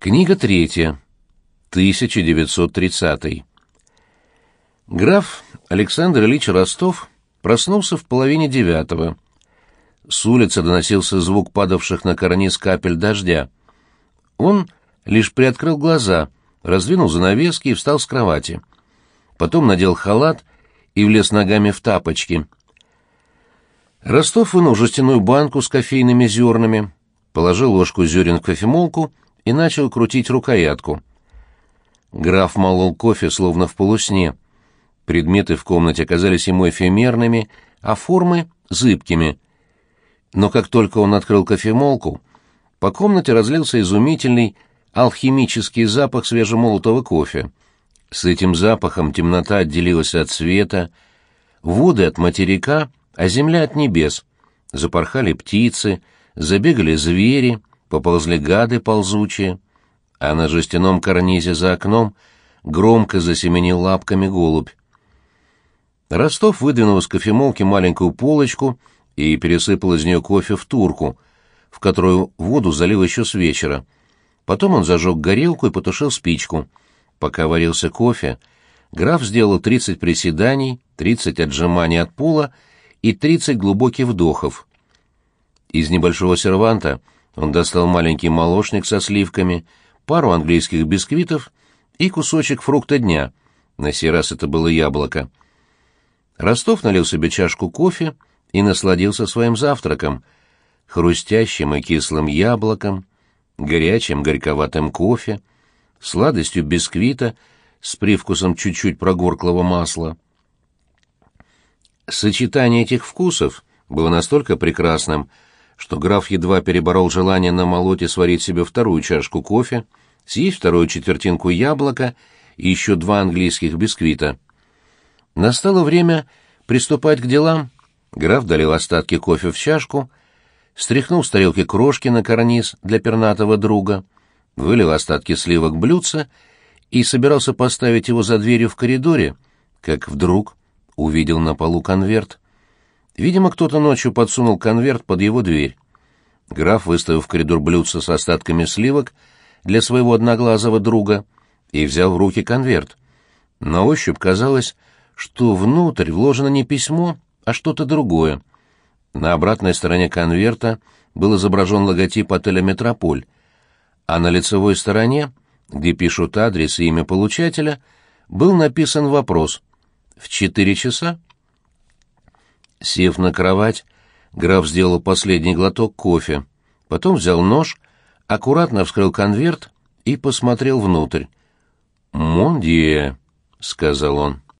Книга третья. 1930. Граф Александр Ильич Ростов проснулся в половине девятого. С улицы доносился звук падавших на карниз капель дождя. Он лишь приоткрыл глаза, раздвинул занавески и встал с кровати. Потом надел халат и влез ногами в тапочки. Ростов вынул жестяную банку с кофейными зернами, положил ложку зерен в кофемолку и начал крутить рукоятку. Граф молол кофе, словно в полусне. Предметы в комнате оказались ему эфемерными, а формы — зыбкими. Но как только он открыл кофемолку, по комнате разлился изумительный алхимический запах свежемолотого кофе. С этим запахом темнота отделилась от света, воды от материка, а земля от небес. Запорхали птицы, забегали звери, поползли гады ползучие, а на жестяном карнизе за окном громко засеменил лапками голубь. Ростов выдвинул из кофемолки маленькую полочку и пересыпал из нее кофе в турку, в которую воду залил еще с вечера. Потом он зажег горелку и потушил спичку. Пока варился кофе, граф сделал 30 приседаний, 30 отжиманий от пола и 30 глубоких вдохов. Из небольшого серванта он достал маленький молочник со сливками, пару английских бисквитов и кусочек фрукта дня. На сей раз это было яблоко. Ростов налил себе чашку кофе и насладился своим завтраком, хрустящим и кислым яблоком, горячим горьковатым кофе, сладостью бисквита с привкусом чуть-чуть прогорклого масла. Сочетание этих вкусов было настолько прекрасным, что граф едва переборол желание намолоть и сварить себе вторую чашку кофе, съесть вторую четвертинку яблока и еще два английских бисквита — Настало время приступать к делам. Граф долил остатки кофе в чашку, стряхнул с тарелки крошки на карниз для пернатого друга, вылил остатки сливок блюдца и собирался поставить его за дверью в коридоре, как вдруг увидел на полу конверт. Видимо, кто-то ночью подсунул конверт под его дверь. Граф выставил в коридор блюдце с остатками сливок для своего одноглазого друга и взял в руки конверт. На ощупь казалось, что внутрь вложено не письмо, а что-то другое. На обратной стороне конверта был изображен логотип отеля «Метрополь», а на лицевой стороне, где пишут адрес и имя получателя, был написан вопрос «В четыре часа?» Сев на кровать, граф сделал последний глоток кофе, потом взял нож, аккуратно вскрыл конверт и посмотрел внутрь. «Мондие», — сказал он.